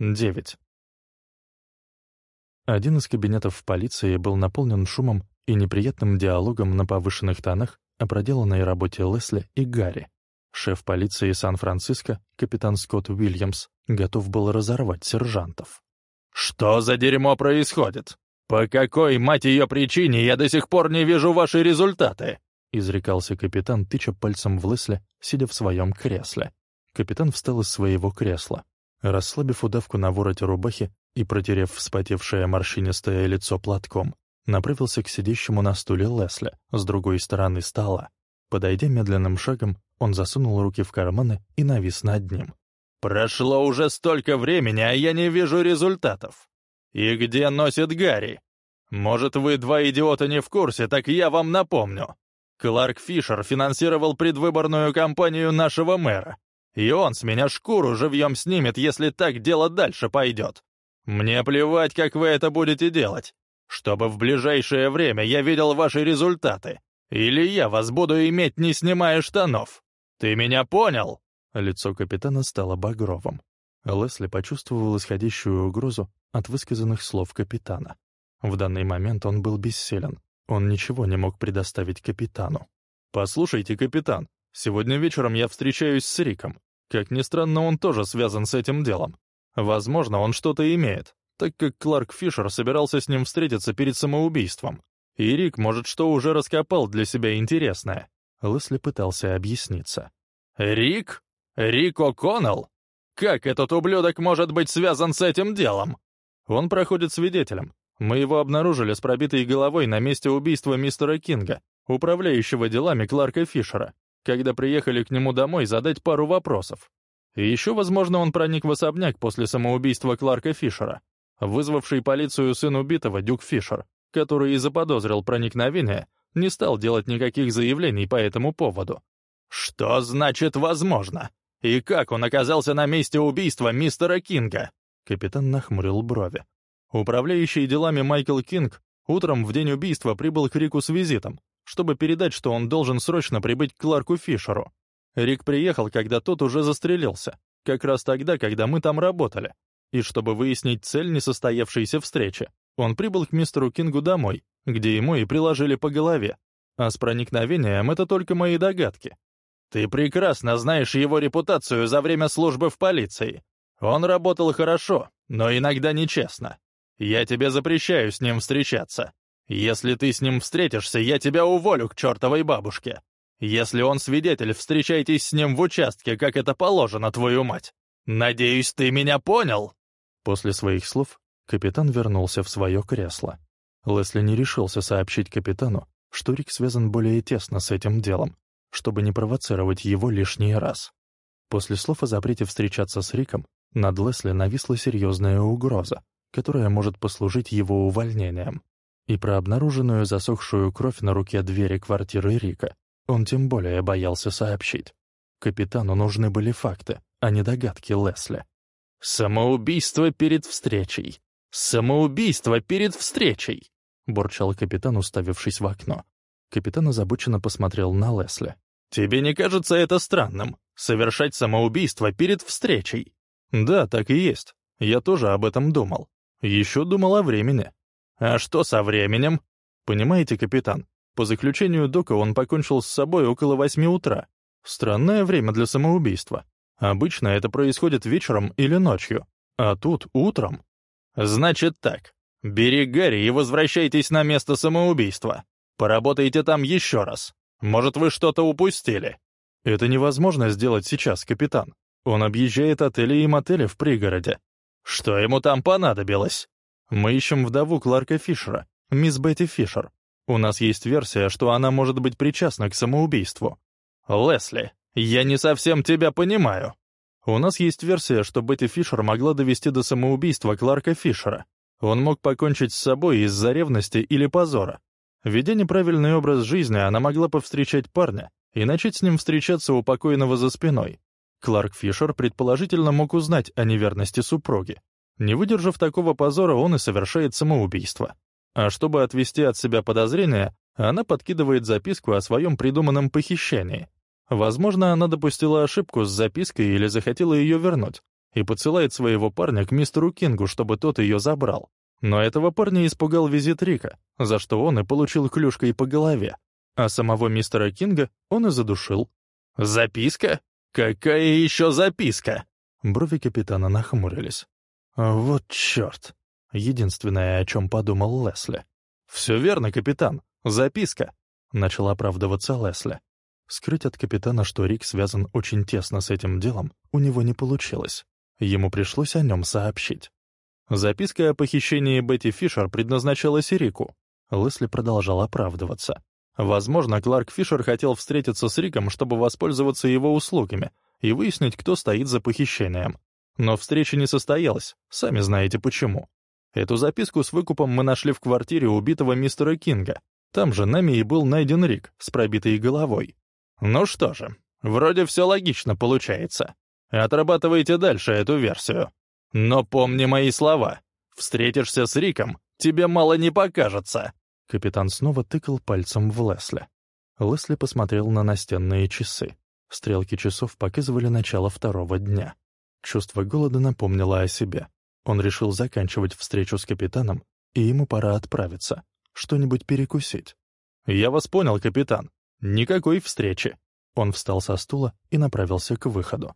9. Один из кабинетов в полиции был наполнен шумом и неприятным диалогом на повышенных тонах о проделанной работе Лесли и Гарри. Шеф полиции Сан-Франциско, капитан Скотт Уильямс, готов был разорвать сержантов. «Что за дерьмо происходит? По какой, мать ее, причине я до сих пор не вижу ваши результаты?» — изрекался капитан, тыча пальцем в Лесли, сидя в своем кресле. Капитан встал из своего кресла. Расслабив удавку на вороте рубахи и протерев вспотевшее морщинистое лицо платком, направился к сидящему на стуле Лесли с другой стороны стола. Подойдя медленным шагом, он засунул руки в карманы и навис над ним. «Прошло уже столько времени, а я не вижу результатов. И где носит Гарри? Может, вы два идиота не в курсе, так я вам напомню. Кларк Фишер финансировал предвыборную кампанию нашего мэра, и он с меня шкуру живьем снимет, если так дело дальше пойдет. Мне плевать, как вы это будете делать. Чтобы в ближайшее время я видел ваши результаты. Или я вас буду иметь, не снимая штанов. Ты меня понял?» Лицо капитана стало багровым. Лесли почувствовал исходящую угрозу от высказанных слов капитана. В данный момент он был бессилен. Он ничего не мог предоставить капитану. «Послушайте, капитан, Сегодня вечером я встречаюсь с Риком. Как ни странно, он тоже связан с этим делом. Возможно, он что-то имеет, так как Кларк Фишер собирался с ним встретиться перед самоубийством. И Рик, может, что уже раскопал для себя интересное. Лесли пытался объясниться. «Рик? Рик О'Коннелл? Как этот ублюдок может быть связан с этим делом?» Он проходит свидетелем. Мы его обнаружили с пробитой головой на месте убийства мистера Кинга, управляющего делами Кларка Фишера когда приехали к нему домой задать пару вопросов. И еще, возможно, он проник в особняк после самоубийства Кларка Фишера, вызвавший полицию сын убитого Дюк Фишер, который и заподозрил проникновение, не стал делать никаких заявлений по этому поводу. «Что значит «возможно»? И как он оказался на месте убийства мистера Кинга?» Капитан нахмурил брови. Управляющий делами Майкл Кинг утром в день убийства прибыл к Рику с визитом, чтобы передать, что он должен срочно прибыть к Кларку Фишеру. Рик приехал, когда тот уже застрелился, как раз тогда, когда мы там работали. И чтобы выяснить цель несостоявшейся встречи, он прибыл к мистеру Кингу домой, где ему и приложили по голове. А с проникновением это только мои догадки. Ты прекрасно знаешь его репутацию за время службы в полиции. Он работал хорошо, но иногда нечестно. Я тебе запрещаю с ним встречаться. Если ты с ним встретишься, я тебя уволю к чертовой бабушке. Если он свидетель, встречайтесь с ним в участке, как это положено, твою мать. Надеюсь, ты меня понял?» После своих слов капитан вернулся в свое кресло. Лесли не решился сообщить капитану, что Рик связан более тесно с этим делом, чтобы не провоцировать его лишний раз. После слов о запрете встречаться с Риком над Лесли нависла серьезная угроза, которая может послужить его увольнением. И про обнаруженную засохшую кровь на руке двери квартиры Рика он тем более боялся сообщить. Капитану нужны были факты, а не догадки Лесли. «Самоубийство перед встречей! Самоубийство перед встречей!» — бурчал капитан, уставившись в окно. Капитан озабоченно посмотрел на Лесли. «Тебе не кажется это странным? Совершать самоубийство перед встречей?» «Да, так и есть. Я тоже об этом думал. Еще думал о времени. А что со временем? Понимаете, капитан, по заключению Дока он покончил с собой около восьми утра. Странное время для самоубийства. Обычно это происходит вечером или ночью, а тут утром. Значит так, бери Гарри и возвращайтесь на место самоубийства. Поработайте там еще раз. Может, вы что-то упустили? Это невозможно сделать сейчас, капитан. Он объезжает отели и мотели в пригороде. Что ему там понадобилось? Мы ищем вдову Кларка Фишера, мисс Бетти Фишер. У нас есть версия, что она может быть причастна к самоубийству. Лесли, я не совсем тебя понимаю. У нас есть версия, что Бетти Фишер могла довести до самоубийства Кларка Фишера. Он мог покончить с собой из-за ревности или позора. Ведя неправильный образ жизни, она могла повстречать парня и начать с ним встречаться у покойного за спиной. Кларк Фишер предположительно мог узнать о неверности супруги. Не выдержав такого позора, он и совершает самоубийство. А чтобы отвести от себя подозрения, она подкидывает записку о своем придуманном похищении. Возможно, она допустила ошибку с запиской или захотела ее вернуть. и посылает своего парня к мистеру Кингу, чтобы тот ее забрал. Но этого парня испугал визит Рика, за что он и получил клюшкой по голове. А самого мистера Кинга он и задушил. «Записка? Какая еще записка?» Брови капитана нахмурились. «Вот черт!» — единственное, о чем подумал Лесли. «Все верно, капитан. Записка!» — начал оправдываться Лесли. Скрыть от капитана, что Рик связан очень тесно с этим делом, у него не получилось. Ему пришлось о нем сообщить. Записка о похищении Бетти Фишер предназначалась Рику. Лесли продолжал оправдываться. Возможно, Кларк Фишер хотел встретиться с Риком, чтобы воспользоваться его услугами и выяснить, кто стоит за похищением. Но встреча не состоялась, сами знаете почему. Эту записку с выкупом мы нашли в квартире убитого мистера Кинга. Там же нами и был найден Рик с пробитой головой. Ну что же, вроде все логично получается. Отрабатывайте дальше эту версию. Но помни мои слова. Встретишься с Риком, тебе мало не покажется. Капитан снова тыкал пальцем в Лесли. Лесли посмотрел на настенные часы. Стрелки часов показывали начало второго дня. Чувство голода напомнило о себе. Он решил заканчивать встречу с капитаном, и ему пора отправиться, что-нибудь перекусить. «Я вас понял, капитан. Никакой встречи». Он встал со стула и направился к выходу.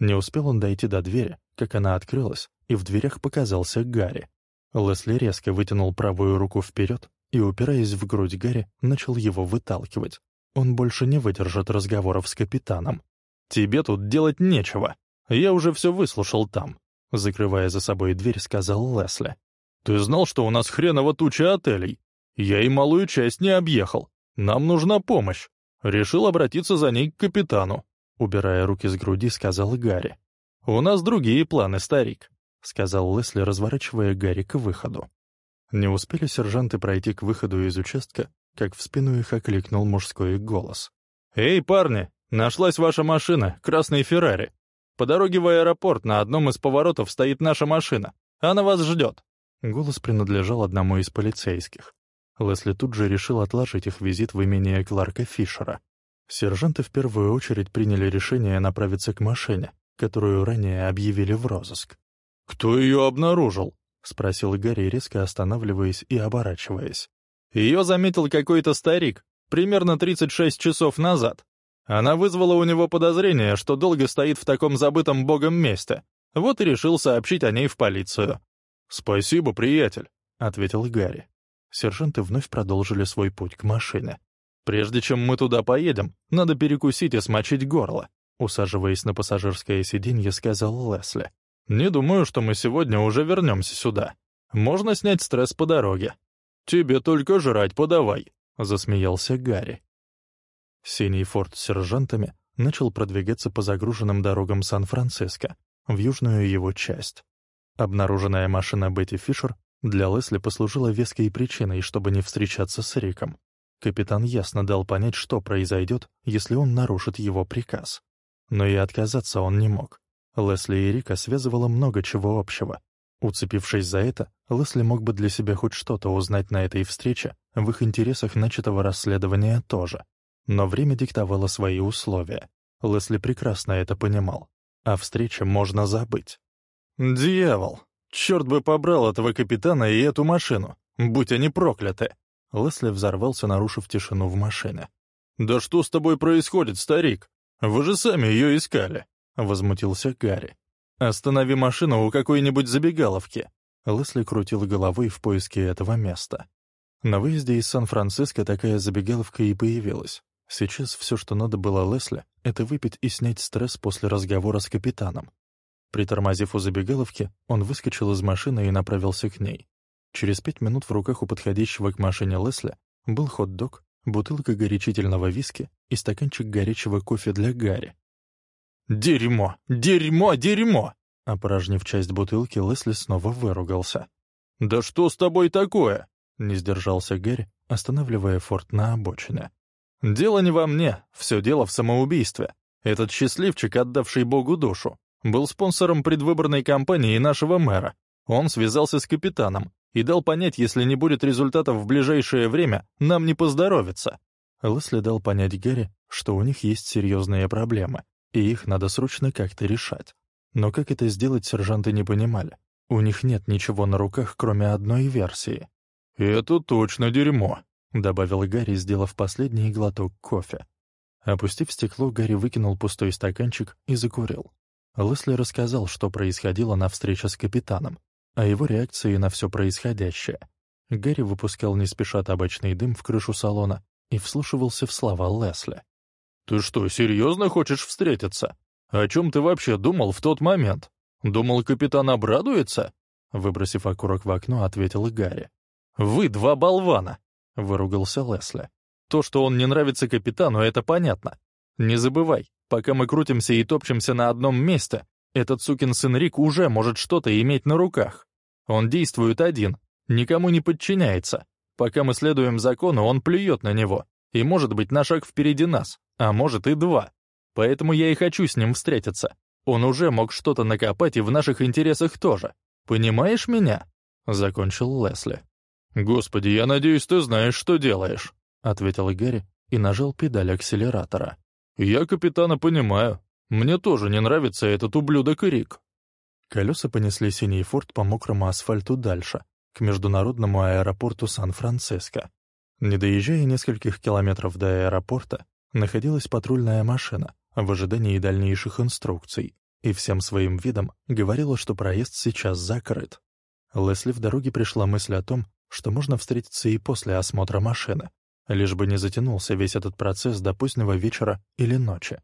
Не успел он дойти до двери, как она открылась, и в дверях показался Гарри. Лесли резко вытянул правую руку вперед и, упираясь в грудь Гарри, начал его выталкивать. Он больше не выдержит разговоров с капитаном. «Тебе тут делать нечего. Я уже все выслушал там», — закрывая за собой дверь, сказал Лесли. «Ты знал, что у нас хреново туча отелей? Я и малую часть не объехал. Нам нужна помощь. Решил обратиться за ней к капитану. Убирая руки с груди, сказал Гарри. «У нас другие планы, старик», — сказал Лесли, разворачивая Гарри к выходу. Не успели сержанты пройти к выходу из участка, как в спину их окликнул мужской голос. «Эй, парни, нашлась ваша машина, красный Феррари. По дороге в аэропорт на одном из поворотов стоит наша машина. Она вас ждет». Голос принадлежал одному из полицейских. Лесли тут же решил отложить их визит в имение Кларка Фишера. Сержанты в первую очередь приняли решение направиться к машине, которую ранее объявили в розыск. «Кто ее обнаружил?» — спросил Гарри, резко останавливаясь и оборачиваясь. «Ее заметил какой-то старик, примерно 36 часов назад. Она вызвала у него подозрение, что долго стоит в таком забытом богом месте. Вот и решил сообщить о ней в полицию». «Спасибо, приятель», — ответил Гарри. Сержанты вновь продолжили свой путь к машине. Прежде чем мы туда поедем, надо перекусить и смочить горло», усаживаясь на пассажирское сиденье, сказал Лесли. «Не думаю, что мы сегодня уже вернемся сюда. Можно снять стресс по дороге». «Тебе только жрать подавай», — засмеялся Гарри. Синий форт с сержантами начал продвигаться по загруженным дорогам Сан-Франциско, в южную его часть. Обнаруженная машина Бетти Фишер для Лесли послужила веской причиной, чтобы не встречаться с Риком. Капитан ясно дал понять, что произойдет, если он нарушит его приказ. Но и отказаться он не мог. Лесли и Рика связывало много чего общего. Уцепившись за это, Лесли мог бы для себя хоть что-то узнать на этой встрече, в их интересах начатого расследования тоже. Но время диктовало свои условия. Лесли прекрасно это понимал. О встрече можно забыть. «Дьявол! Черт бы побрал этого капитана и эту машину! Будь они прокляты!» Лесли взорвался, нарушив тишину в машине. «Да что с тобой происходит, старик? Вы же сами ее искали!» — возмутился Гарри. «Останови машину у какой-нибудь забегаловки!» Лесли крутил головой в поиске этого места. На выезде из Сан-Франциско такая забегаловка и появилась. Сейчас все, что надо было Лесли, это выпить и снять стресс после разговора с капитаном. Притормозив у забегаловки, он выскочил из машины и направился к ней. Через пять минут в руках у подходящего к машине Лесли был хот-дог, бутылка горячительного виски и стаканчик горячего кофе для Гарри. «Дерьмо! Дерьмо! Дерьмо!» Опорожнив часть бутылки, Лесли снова выругался. «Да что с тобой такое?» — не сдержался Гарри, останавливая форт на обочине. «Дело не во мне, все дело в самоубийстве. Этот счастливчик, отдавший Богу душу, был спонсором предвыборной кампании нашего мэра. Он связался с капитаном, и дал понять, если не будет результатов в ближайшее время, нам не поздоровится. Лесли дал понять Гэри, что у них есть серьезные проблемы, и их надо срочно как-то решать. Но как это сделать, сержанты не понимали. У них нет ничего на руках, кроме одной версии. «Это точно дерьмо», — добавил Гарри, сделав последний глоток кофе. Опустив стекло, Гарри выкинул пустой стаканчик и закурил. Лесли рассказал, что происходило на встрече с капитаном, о его реакции на все происходящее. Гарри выпускал не спеша табачный дым в крышу салона и вслушивался в слова Лесли. «Ты что, серьезно хочешь встретиться? О чем ты вообще думал в тот момент? Думал, капитан обрадуется?» Выбросив окурок в окно, ответил Гарри. «Вы два болвана!» — выругался Лесли. «То, что он не нравится капитану, это понятно. Не забывай, пока мы крутимся и топчемся на одном месте, этот сукин сын Рик уже может что-то иметь на руках. Он действует один, никому не подчиняется. Пока мы следуем закону, он плюет на него. И может быть на шаг впереди нас, а может и два. Поэтому я и хочу с ним встретиться. Он уже мог что-то накопать и в наших интересах тоже. Понимаешь меня?» Закончил Лесли. «Господи, я надеюсь, ты знаешь, что делаешь», — ответил Гэри и нажал педаль акселератора. «Я капитана понимаю. Мне тоже не нравится этот ублюдок Рик». Колеса понесли синий форт по мокрому асфальту дальше, к международному аэропорту Сан-Франциско. Не доезжая нескольких километров до аэропорта, находилась патрульная машина в ожидании дальнейших инструкций, и всем своим видом говорила, что проезд сейчас закрыт. Лесли в дороге пришла мысль о том, что можно встретиться и после осмотра машины, лишь бы не затянулся весь этот процесс до позднего вечера или ночи.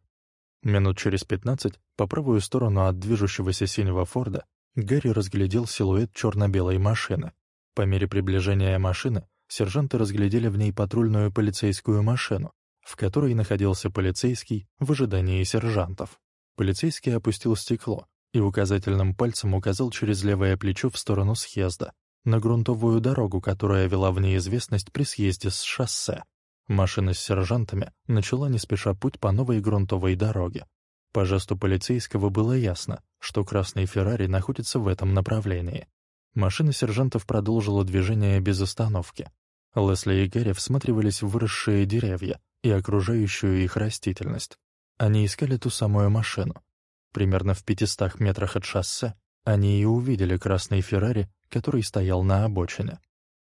Минут через пятнадцать, по правую сторону от движущегося синего Форда, Гарри разглядел силуэт черно-белой машины. По мере приближения машины, сержанты разглядели в ней патрульную полицейскую машину, в которой находился полицейский в ожидании сержантов. Полицейский опустил стекло и указательным пальцем указал через левое плечо в сторону съезда, на грунтовую дорогу, которая вела в неизвестность при съезде с шоссе. Машина с сержантами начала не спеша путь по новой грунтовой дороге. По жесту полицейского было ясно, что красный Феррари находится в этом направлении. Машина сержантов продолжила движение без остановки. Лесли и Гэри всматривались в выросшие деревья и окружающую их растительность. Они искали ту самую машину. Примерно в 500 метрах от шоссе они и увидели красный Феррари, который стоял на обочине.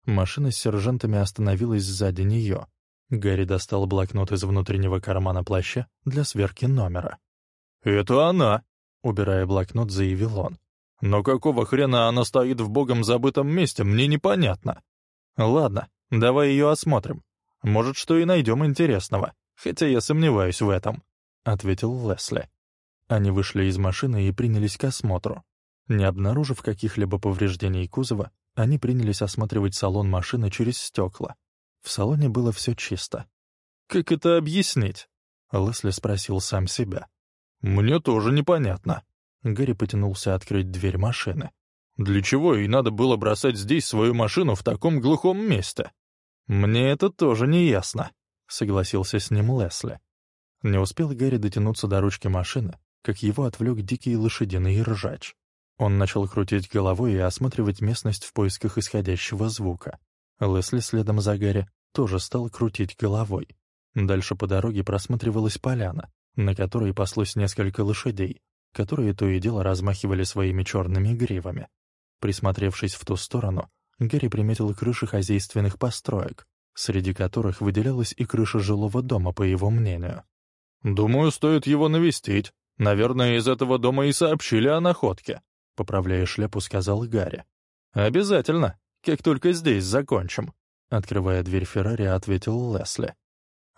Машина с сержантами остановилась сзади нее. Гарри достал блокнот из внутреннего кармана плаща для сверки номера. «Это она!» — убирая блокнот, заявил он. «Но какого хрена она стоит в богом забытом месте, мне непонятно». «Ладно, давай ее осмотрим. Может, что и найдем интересного, хотя я сомневаюсь в этом», — ответил Лесли. Они вышли из машины и принялись к осмотру. Не обнаружив каких-либо повреждений кузова, они принялись осматривать салон машины через стекла. В салоне было все чисто. «Как это объяснить?» — Лесли спросил сам себя. «Мне тоже непонятно». Гарри потянулся открыть дверь машины. «Для чего ей надо было бросать здесь свою машину в таком глухом месте?» «Мне это тоже не ясно», — согласился с ним Лесли. Не успел Гарри дотянуться до ручки машины, как его отвлек дикий лошадиный ржач. Он начал крутить головой и осматривать местность в поисках исходящего звука. Лесли следом за Гарри тоже стал крутить головой. Дальше по дороге просматривалась поляна, на которой паслось несколько лошадей, которые то и дело размахивали своими черными гривами. Присмотревшись в ту сторону, Гэри приметил крыши хозяйственных построек, среди которых выделялась и крыша жилого дома, по его мнению. «Думаю, стоит его навестить. Наверное, из этого дома и сообщили о находке», — поправляя шляпу, сказал Гарри. «Обязательно, как только здесь закончим», — открывая дверь Феррари, ответил Лесли.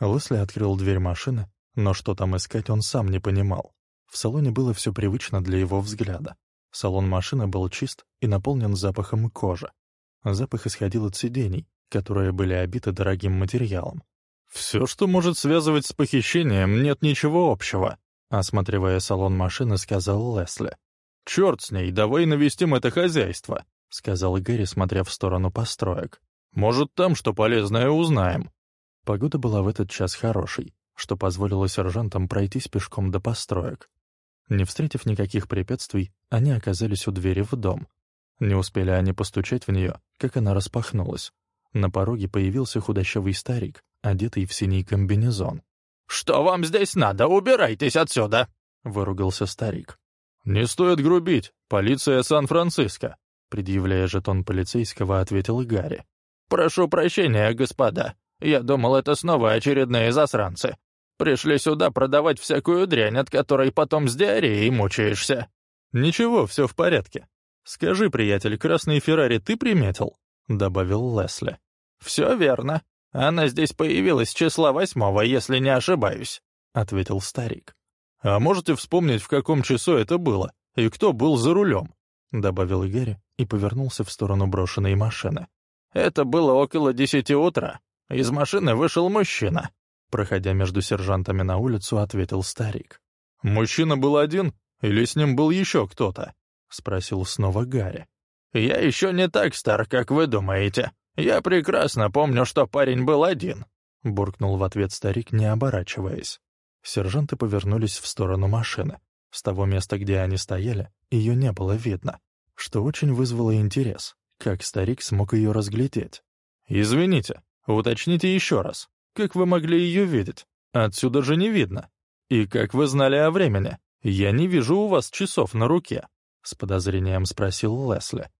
Лесли открыл дверь машины, но что там искать он сам не понимал. В салоне было все привычно для его взгляда. Салон машины был чист и наполнен запахом кожи. Запах исходил от сидений, которые были обиты дорогим материалом. «Все, что может связывать с похищением, нет ничего общего», осматривая салон машины, сказал Лесли. «Черт с ней, давай навестим это хозяйство», — сказал Гэри, смотря в сторону построек. «Может, там что полезное узнаем». Погода была в этот час хорошей, что позволило сержантам пройтись пешком до построек. Не встретив никаких препятствий, они оказались у двери в дом, не успели они постучать в нее, как она распахнулась. На пороге появился худощавый старик, одетый в синий комбинезон. «Что вам здесь надо? Убирайтесь отсюда!» — выругался старик. «Не стоит грубить, полиция Сан-Франциско», предъявляя жетон полицейского, ответил Гарри. «Прошу прощения, господа. Я думал, это снова очередные засранцы. Пришли сюда продавать всякую дрянь, от которой потом с диареей мучаешься». «Ничего, все в порядке. Скажи, приятель, красный Феррари ты приметил?» — добавил Лесли. «Все верно. Она здесь появилась числа восьмого, если не ошибаюсь», — ответил старик. «А можете вспомнить, в каком часу это было? И кто был за рулем?» — добавил Игорь и повернулся в сторону брошенной машины. «Это было около десяти утра. Из машины вышел мужчина». Проходя между сержантами на улицу, ответил старик. «Мужчина был один? Или с ним был еще кто-то?» — спросил снова Гарри. «Я еще не так стар, как вы думаете. Я прекрасно помню, что парень был один», — буркнул в ответ старик, не оборачиваясь. Сержанты повернулись в сторону машины. С того места, где они стояли, ее не было видно, что очень вызвало интерес, как старик смог ее разглядеть. «Извините, уточните еще раз, как вы могли ее видеть? Отсюда же не видно. И как вы знали о времени? Я не вижу у вас часов на руке», — с подозрением спросил Лесли.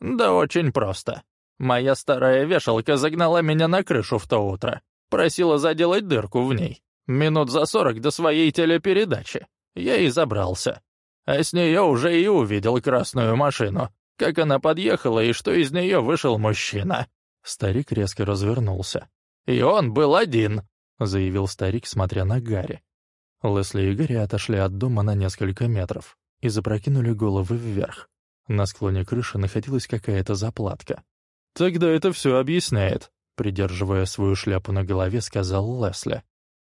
«Да очень просто. Моя старая вешалка загнала меня на крышу в то утро. Просила заделать дырку в ней. Минут за сорок до своей телепередачи. Я и забрался. А с нее уже и увидел красную машину. Как она подъехала и что из нее вышел мужчина. Старик резко развернулся. «И он был один», — заявил старик, смотря на Гарри. Лесли и Гарри отошли от дома на несколько метров и запрокинули головы вверх. На склоне крыши находилась какая-то заплатка. «Тогда это все объясняет», — придерживая свою шляпу на голове, сказал Лесли.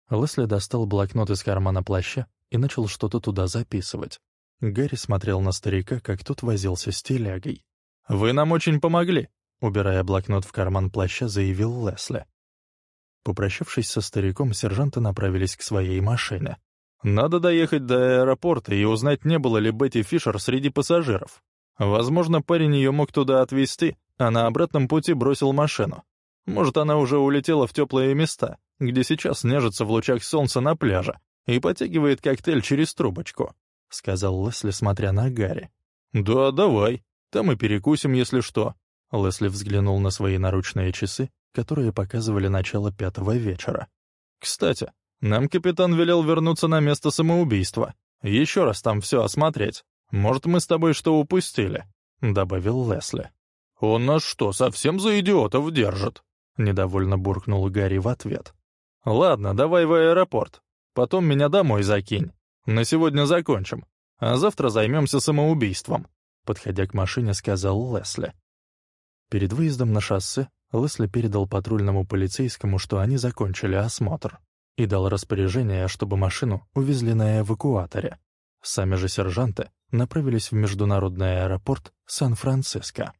Лесли достал блокнот из кармана плаща и начал что-то туда записывать. Гарри смотрел на старика, как тот возился с телягой. «Вы нам очень помогли», — убирая блокнот в карман плаща, заявил Лесли. Попрощавшись со стариком, сержанты направились к своей машине. «Надо доехать до аэропорта и узнать, не было ли Бетти Фишер среди пассажиров. Возможно, парень ее мог туда отвезти, а на обратном пути бросил машину. Может, она уже улетела в теплые места, где сейчас нежится в лучах солнца на пляже и потягивает коктейль через трубочку», — сказал Лесли, смотря на Гарри. «Да, давай. Там и перекусим, если что». Лесли взглянул на свои наручные часы, которые показывали начало пятого вечера. «Кстати, нам капитан велел вернуться на место самоубийства. Еще раз там все осмотреть. Может, мы с тобой что упустили?» — добавил Лесли. «Он нас что, совсем за идиотов держит?» — недовольно буркнул Гарри в ответ. «Ладно, давай в аэропорт. Потом меня домой закинь. На сегодня закончим. А завтра займемся самоубийством», — подходя к машине, сказал Лесли. Перед выездом на шоссе Лесли передал патрульному полицейскому, что они закончили осмотр, и дал распоряжение, чтобы машину увезли на эвакуаторе. Сами же сержанты направились в международный аэропорт Сан-Франциско.